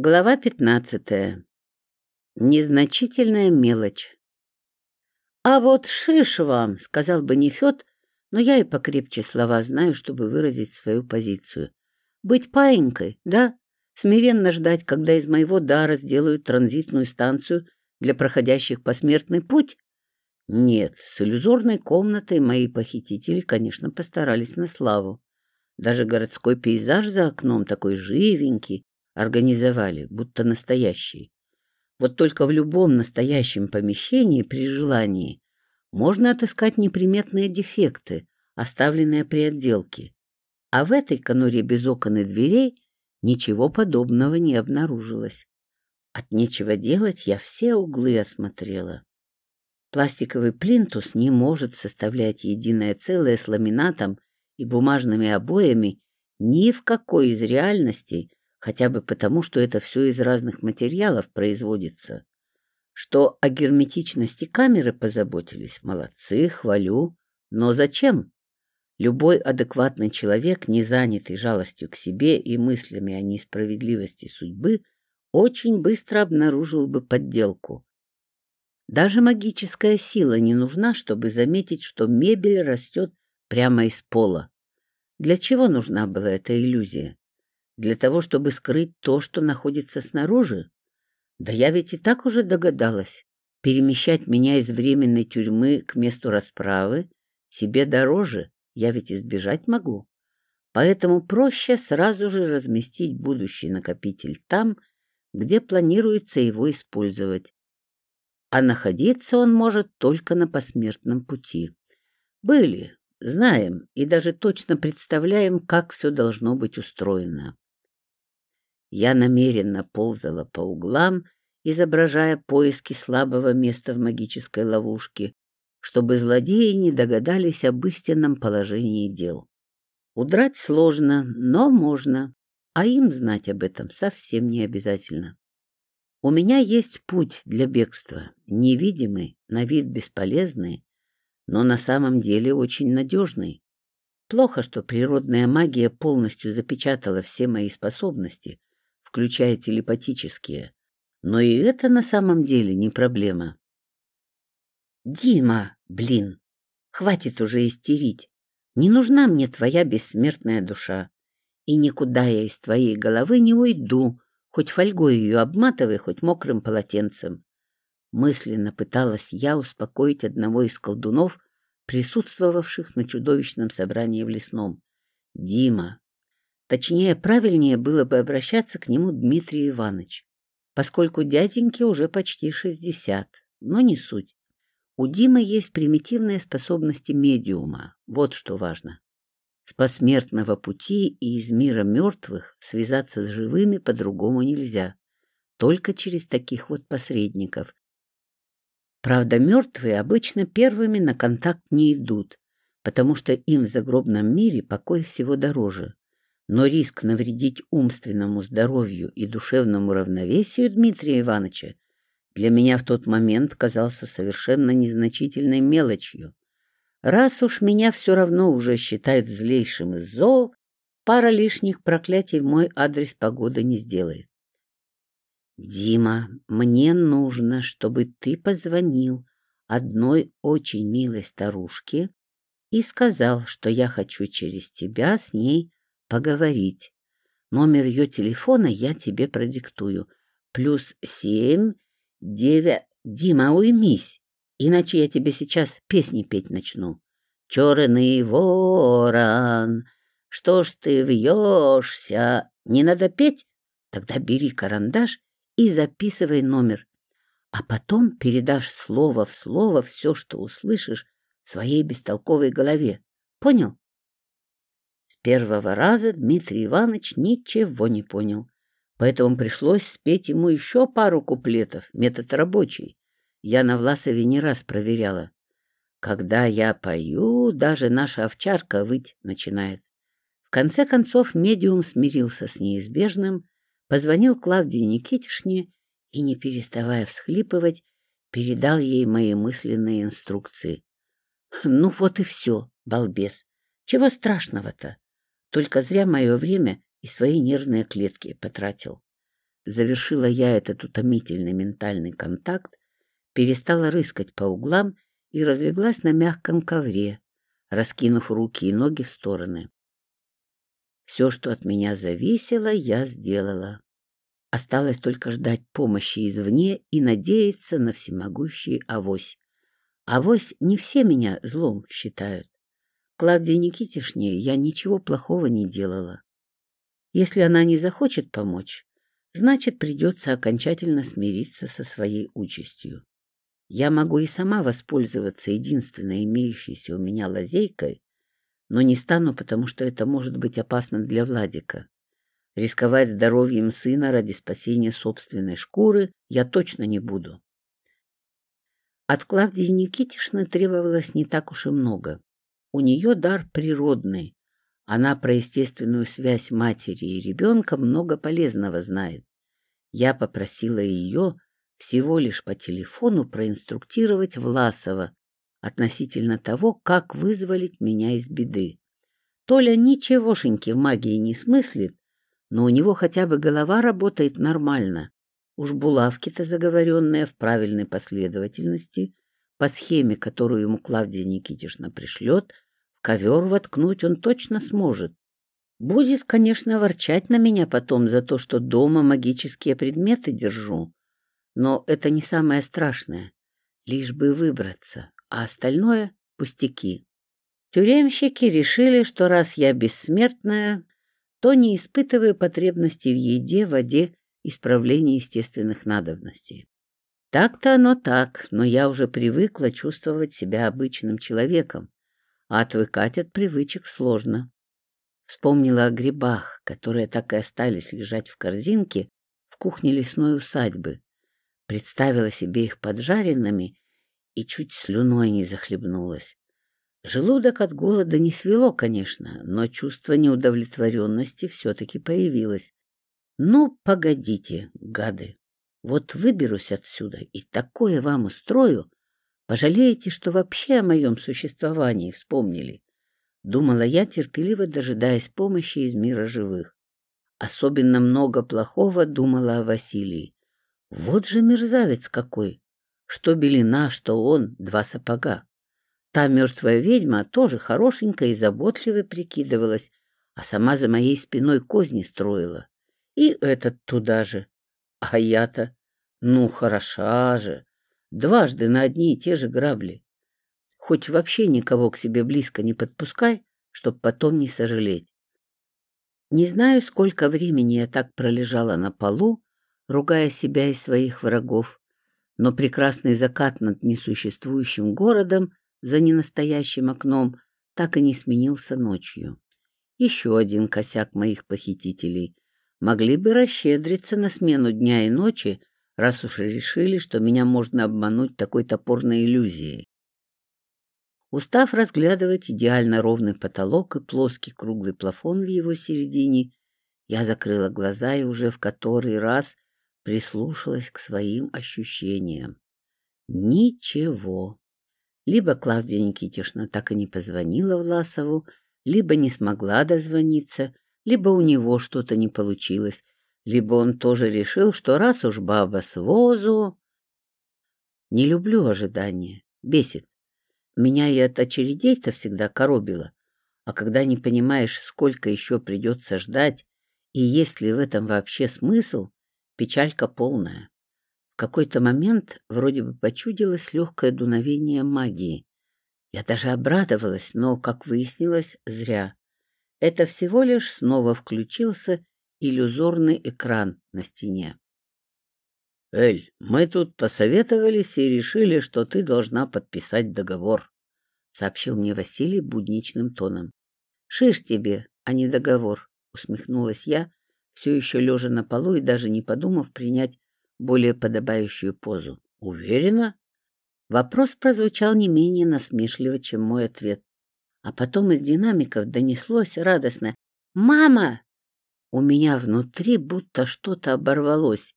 Глава пятнадцатая. Незначительная мелочь. «А вот шиш вам», — сказал бы Нефед, но я и покрепче слова знаю, чтобы выразить свою позицию. «Быть паинькой, да? Смиренно ждать, когда из моего дара сделают транзитную станцию для проходящих посмертный путь? Нет, с иллюзорной комнатой мои похитители, конечно, постарались на славу. Даже городской пейзаж за окном такой живенький, организовали, будто настоящий. Вот только в любом настоящем помещении при желании можно отыскать неприметные дефекты, оставленные при отделке. А в этой конуре без окон и дверей ничего подобного не обнаружилось. От нечего делать я все углы осмотрела. Пластиковый плинтус не может составлять единое целое с ламинатом и бумажными обоями ни в какой из реальностей, хотя бы потому, что это все из разных материалов производится. Что о герметичности камеры позаботились, молодцы, хвалю. Но зачем? Любой адекватный человек, не занятый жалостью к себе и мыслями о несправедливости судьбы, очень быстро обнаружил бы подделку. Даже магическая сила не нужна, чтобы заметить, что мебель растет прямо из пола. Для чего нужна была эта иллюзия? Для того, чтобы скрыть то, что находится снаружи? Да я ведь и так уже догадалась. Перемещать меня из временной тюрьмы к месту расправы себе дороже, я ведь избежать могу. Поэтому проще сразу же разместить будущий накопитель там, где планируется его использовать. А находиться он может только на посмертном пути. Были, знаем и даже точно представляем, как все должно быть устроено. Я намеренно ползала по углам, изображая поиски слабого места в магической ловушке, чтобы злодеи не догадались об истинном положении дел. Удрать сложно, но можно, а им знать об этом совсем не обязательно. У меня есть путь для бегства, невидимый, на вид бесполезный, но на самом деле очень надежный. Плохо, что природная магия полностью запечатала все мои способности, включая телепатические. Но и это на самом деле не проблема. Дима, блин, хватит уже истерить. Не нужна мне твоя бессмертная душа. И никуда я из твоей головы не уйду, хоть фольгой ее обматывай, хоть мокрым полотенцем. Мысленно пыталась я успокоить одного из колдунов, присутствовавших на чудовищном собрании в лесном. Дима, Точнее, правильнее было бы обращаться к нему Дмитрий Иванович, поскольку дяденьке уже почти шестьдесят, но не суть. У Димы есть примитивные способности медиума, вот что важно. С посмертного пути и из мира мертвых связаться с живыми по-другому нельзя, только через таких вот посредников. Правда, мертвые обычно первыми на контакт не идут, потому что им в загробном мире покой всего дороже но риск навредить умственному здоровью и душевному равновесию Дмитрия Ивановича для меня в тот момент казался совершенно незначительной мелочью. Раз уж меня все равно уже считают злейшим из зол, пара лишних проклятий в мой адрес погода не сделает. «Дима, мне нужно, чтобы ты позвонил одной очень милой старушке и сказал, что я хочу через тебя с ней поговорить. Номер ее телефона я тебе продиктую. Плюс семь, девять... Дима, уймись, иначе я тебе сейчас песни петь начну. Черный ворон, что ж ты вьешься? Не надо петь? Тогда бери карандаш и записывай номер. А потом передашь слово в слово все, что услышишь в своей бестолковой голове. Понял? Первого раза Дмитрий Иванович ничего не понял, поэтому пришлось спеть ему еще пару куплетов, метод рабочий. Я на Власове не раз проверяла. Когда я пою, даже наша овчарка выть начинает. В конце концов медиум смирился с неизбежным, позвонил Клавдии Никитишне и, не переставая всхлипывать, передал ей мои мысленные инструкции. Ну вот и все, балбес. Чего страшного-то? Только зря мое время и свои нервные клетки потратил. завершила я этот утомительный ментальный контакт, перестала рыскать по углам и разлеглась на мягком ковре, раскинув руки и ноги в стороны. Все, что от меня зависело, я сделала. Осталось только ждать помощи извне и надеяться на всемогущий авось. Авось не все меня злом считают. Клавдии Никитишне я ничего плохого не делала. Если она не захочет помочь, значит, придется окончательно смириться со своей участью. Я могу и сама воспользоваться единственной имеющейся у меня лазейкой но не стану, потому что это может быть опасно для Владика. Рисковать здоровьем сына ради спасения собственной шкуры я точно не буду. От Клавдии Никитишны требовалось не так уж и много. У нее дар природный. Она про естественную связь матери и ребенка много полезного знает. Я попросила ее всего лишь по телефону проинструктировать Власова относительно того, как вызволить меня из беды. Толя ничегошеньки в магии не смыслит, но у него хотя бы голова работает нормально. Уж булавки-то заговоренные в правильной последовательности, по схеме, которую ему Клавдия Никитишна пришлет, ковер воткнуть он точно сможет. Будет, конечно, ворчать на меня потом за то, что дома магические предметы держу, но это не самое страшное, лишь бы выбраться а остальное — пустяки. Тюремщики решили, что раз я бессмертная, то не испытываю потребности в еде, воде и справлении естественных надобностей. Так-то оно так, но я уже привыкла чувствовать себя обычным человеком, а отвыкать от привычек сложно. Вспомнила о грибах, которые так и остались лежать в корзинке в кухне лесной усадьбы. Представила себе их поджаренными и чуть слюной не захлебнулась. Желудок от голода не свело, конечно, но чувство неудовлетворенности все-таки появилось. Ну, погодите, гады, вот выберусь отсюда и такое вам устрою, пожалеете, что вообще о моем существовании вспомнили. Думала я, терпеливо дожидаясь помощи из мира живых. Особенно много плохого думала о Василии. Вот же мерзавец какой! Что Белина, что он — два сапога. Та мертвая ведьма тоже хорошенькая и заботливо прикидывалась, а сама за моей спиной козни строила. И этот туда же. А я-то, ну, хороша же. Дважды на одни и те же грабли. Хоть вообще никого к себе близко не подпускай, чтоб потом не сожалеть. Не знаю, сколько времени я так пролежала на полу, ругая себя и своих врагов, но прекрасный закат над несуществующим городом за ненастоящим окном так и не сменился ночью. Еще один косяк моих похитителей. Могли бы расщедриться на смену дня и ночи, раз уж решили, что меня можно обмануть такой топорной иллюзией. Устав разглядывать идеально ровный потолок и плоский круглый плафон в его середине, я закрыла глаза и уже в который раз прислушалась к своим ощущениям. Ничего. Либо Клавдия Никитишна так и не позвонила Власову, либо не смогла дозвониться, либо у него что-то не получилось, либо он тоже решил, что раз уж баба с возу... Не люблю ожидания, бесит. Меня и от очередей-то всегда коробило. А когда не понимаешь, сколько еще придется ждать, и есть ли в этом вообще смысл, Печалька полная. В какой-то момент вроде бы почудилось легкое дуновение магии. Я даже обрадовалась, но, как выяснилось, зря. Это всего лишь снова включился иллюзорный экран на стене. «Эль, мы тут посоветовались и решили, что ты должна подписать договор», — сообщил мне Василий будничным тоном. «Шиш тебе, а не договор», — усмехнулась я, все еще лежа на полу и даже не подумав принять более подобающую позу. «Уверена?» Вопрос прозвучал не менее насмешливо, чем мой ответ. А потом из динамиков донеслось радостно «Мама!» У меня внутри будто что-то оборвалось.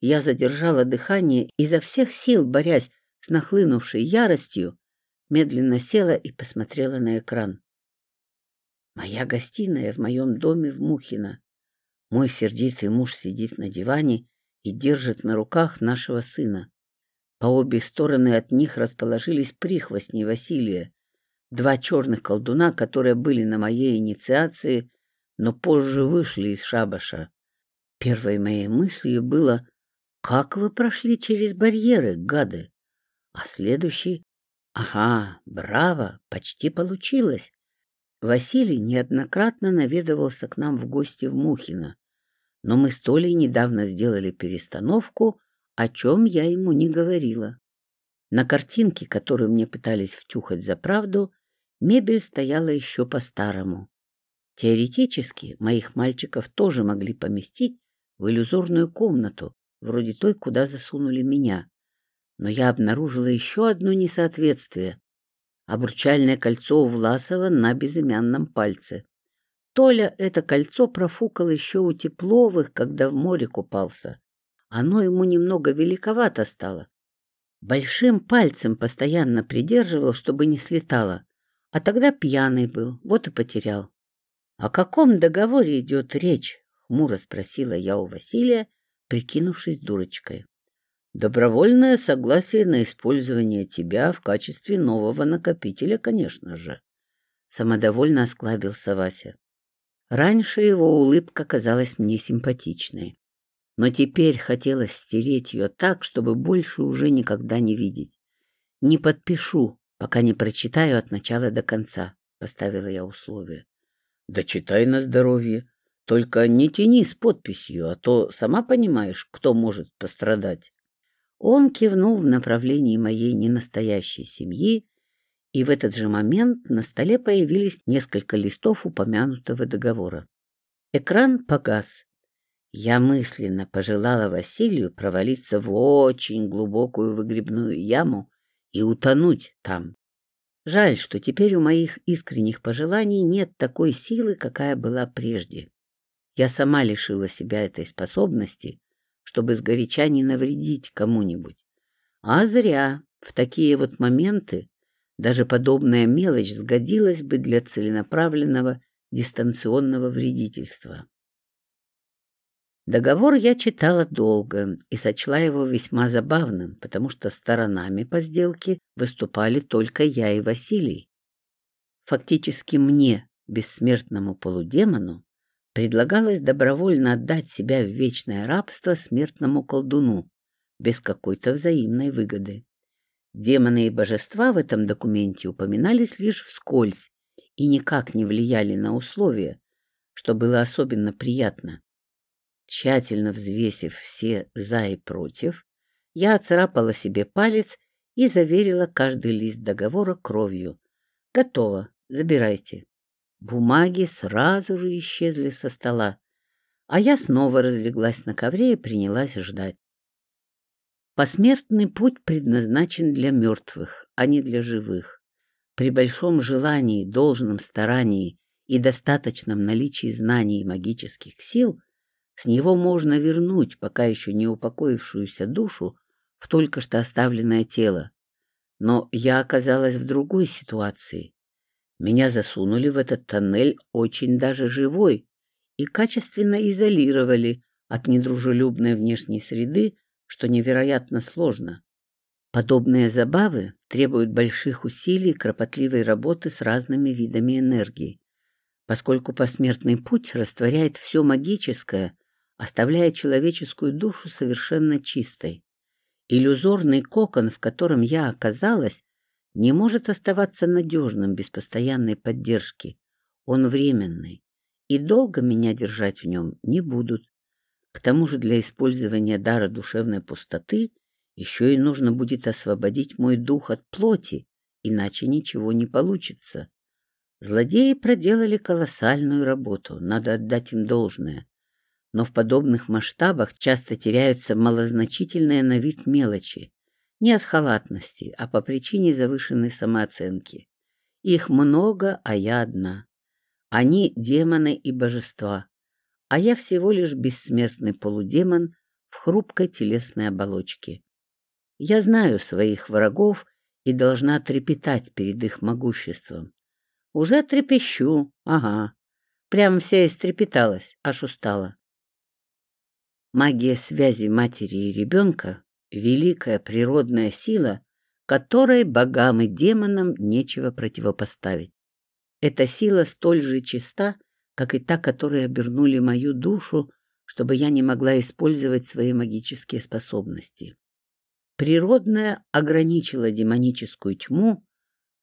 Я задержала дыхание, изо всех сил борясь с нахлынувшей яростью, медленно села и посмотрела на экран. Моя гостиная в моем доме в Мухино. Мой сердитый муж сидит на диване и держит на руках нашего сына. По обе стороны от них расположились прихвостни Василия, два черных колдуна, которые были на моей инициации, но позже вышли из шабаша. Первой моей мыслью было «Как вы прошли через барьеры, гады?» А следующий «Ага, браво, почти получилось». Василий неоднократно наведывался к нам в гости в Мухино, но мы с Толей недавно сделали перестановку, о чем я ему не говорила. На картинке, которую мне пытались втюхать за правду, мебель стояла еще по-старому. Теоретически моих мальчиков тоже могли поместить в иллюзорную комнату, вроде той, куда засунули меня. Но я обнаружила еще одно несоответствие. Обручальное кольцо у Власова на безымянном пальце. Толя это кольцо профукал еще у Тепловых, когда в море купался. Оно ему немного великовато стало. Большим пальцем постоянно придерживал, чтобы не слетало. А тогда пьяный был, вот и потерял. — О каком договоре идет речь? — хмуро спросила я у Василия, прикинувшись дурочкой. — Добровольное согласие на использование тебя в качестве нового накопителя, конечно же. Самодовольно осклабился Вася. Раньше его улыбка казалась мне симпатичной, но теперь хотелось стереть ее так, чтобы больше уже никогда не видеть. Не подпишу, пока не прочитаю от начала до конца, — поставила я условие. — Да читай на здоровье. Только не тяни с подписью, а то сама понимаешь, кто может пострадать. Он кивнул в направлении моей ненастоящей семьи, и в этот же момент на столе появились несколько листов упомянутого договора. Экран погас. Я мысленно пожелала Василию провалиться в очень глубокую выгребную яму и утонуть там. Жаль, что теперь у моих искренних пожеланий нет такой силы, какая была прежде. Я сама лишила себя этой способности, чтобы сгоряча не навредить кому-нибудь. А зря. В такие вот моменты даже подобная мелочь сгодилась бы для целенаправленного дистанционного вредительства. Договор я читала долго и сочла его весьма забавным, потому что сторонами по сделке выступали только я и Василий. Фактически мне, бессмертному полудемону, предлагалось добровольно отдать себя в вечное рабство смертному колдуну, без какой-то взаимной выгоды. Демоны и божества в этом документе упоминались лишь вскользь и никак не влияли на условия, что было особенно приятно. Тщательно взвесив все «за» и «против», я оцарапала себе палец и заверила каждый лист договора кровью. «Готово, забирайте». Бумаги сразу же исчезли со стола, а я снова разлеглась на ковре и принялась ждать. Посмертный путь предназначен для мертвых, а не для живых. При большом желании, должном старании и достаточном наличии знаний и магических сил с него можно вернуть пока еще не упокоившуюся душу в только что оставленное тело. Но я оказалась в другой ситуации. Меня засунули в этот тоннель очень даже живой и качественно изолировали от недружелюбной внешней среды, что невероятно сложно. Подобные забавы требуют больших усилий и кропотливой работы с разными видами энергии, поскольку посмертный путь растворяет все магическое, оставляя человеческую душу совершенно чистой. Иллюзорный кокон, в котором я оказалась, не может оставаться надежным без постоянной поддержки. Он временный, и долго меня держать в нем не будут. К тому же для использования дара душевной пустоты еще и нужно будет освободить мой дух от плоти, иначе ничего не получится. Злодеи проделали колоссальную работу, надо отдать им должное но в подобных масштабах часто теряются малозначительные на вид мелочи, не от халатности, а по причине завышенной самооценки. Их много, а я одна. Они демоны и божества, а я всего лишь бессмертный полудемон в хрупкой телесной оболочке. Я знаю своих врагов и должна трепетать перед их могуществом. Уже трепещу, ага. Прям вся истрепеталась, аж устала. Магия связи матери и ребенка — великая природная сила, которой богам и демонам нечего противопоставить. Эта сила столь же чиста, как и та, которой обернули мою душу, чтобы я не могла использовать свои магические способности. Природная ограничила демоническую тьму,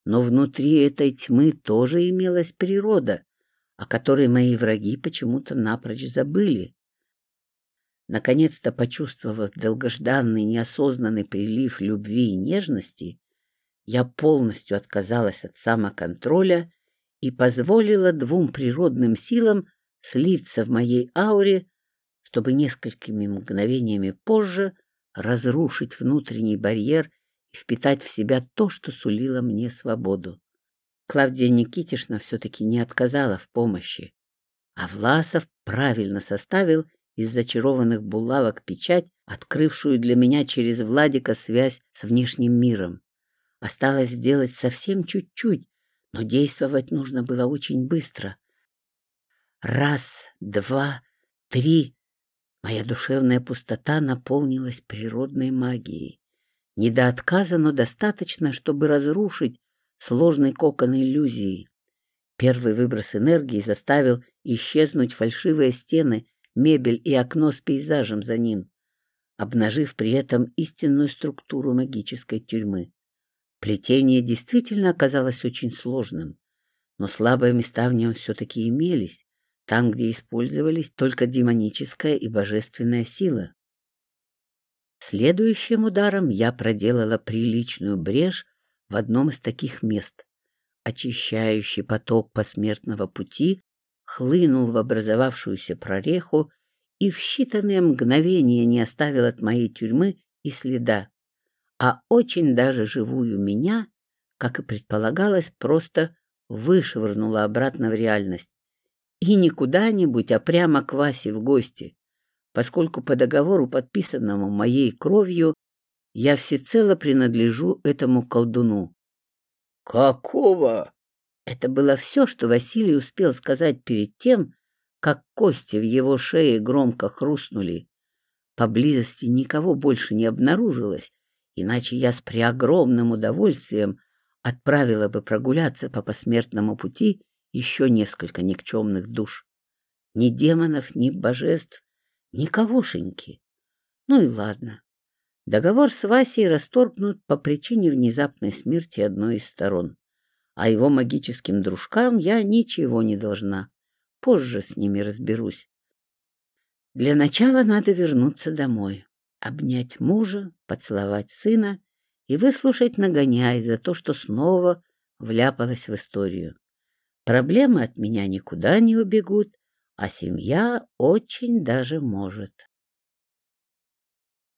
но внутри этой тьмы тоже имелась природа, о которой мои враги почему-то напрочь забыли. Наконец-то почувствовав долгожданный неосознанный прилив любви и нежности, я полностью отказалась от самоконтроля и позволила двум природным силам слиться в моей ауре, чтобы несколькими мгновениями позже разрушить внутренний барьер и впитать в себя то, что сулило мне свободу. Клавдия Никитишна все-таки не отказала в помощи, а Власов правильно составил из зачарованных булавок печать, открывшую для меня через Владика связь с внешним миром. Осталось сделать совсем чуть-чуть, но действовать нужно было очень быстро. Раз, два, три. Моя душевная пустота наполнилась природной магией. Не до отказа, но достаточно, чтобы разрушить сложный кокон иллюзии. Первый выброс энергии заставил исчезнуть фальшивые стены мебель и окно с пейзажем за ним, обнажив при этом истинную структуру магической тюрьмы. Плетение действительно оказалось очень сложным, но слабые места в нем все-таки имелись, там, где использовались только демоническая и божественная сила. Следующим ударом я проделала приличную брешь в одном из таких мест. Очищающий поток посмертного пути хлынул в образовавшуюся прореху и в считанные мгновения не оставил от моей тюрьмы и следа, а очень даже живую меня, как и предполагалось, просто вышвырнула обратно в реальность. И не куда-нибудь, а прямо к Васе в гости, поскольку по договору, подписанному моей кровью, я всецело принадлежу этому колдуну. «Какого?» Это было все, что Василий успел сказать перед тем, как кости в его шее громко хрустнули. Поблизости никого больше не обнаружилось, иначе я с преогромным удовольствием отправила бы прогуляться по посмертному пути еще несколько никчемных душ. Ни демонов, ни божеств, никогошеньки. Ну и ладно. Договор с Васей расторгнут по причине внезапной смерти одной из сторон а его магическим дружкам я ничего не должна. Позже с ними разберусь. Для начала надо вернуться домой, обнять мужа, поцеловать сына и выслушать нагоняй за то, что снова вляпалась в историю. Проблемы от меня никуда не убегут, а семья очень даже может.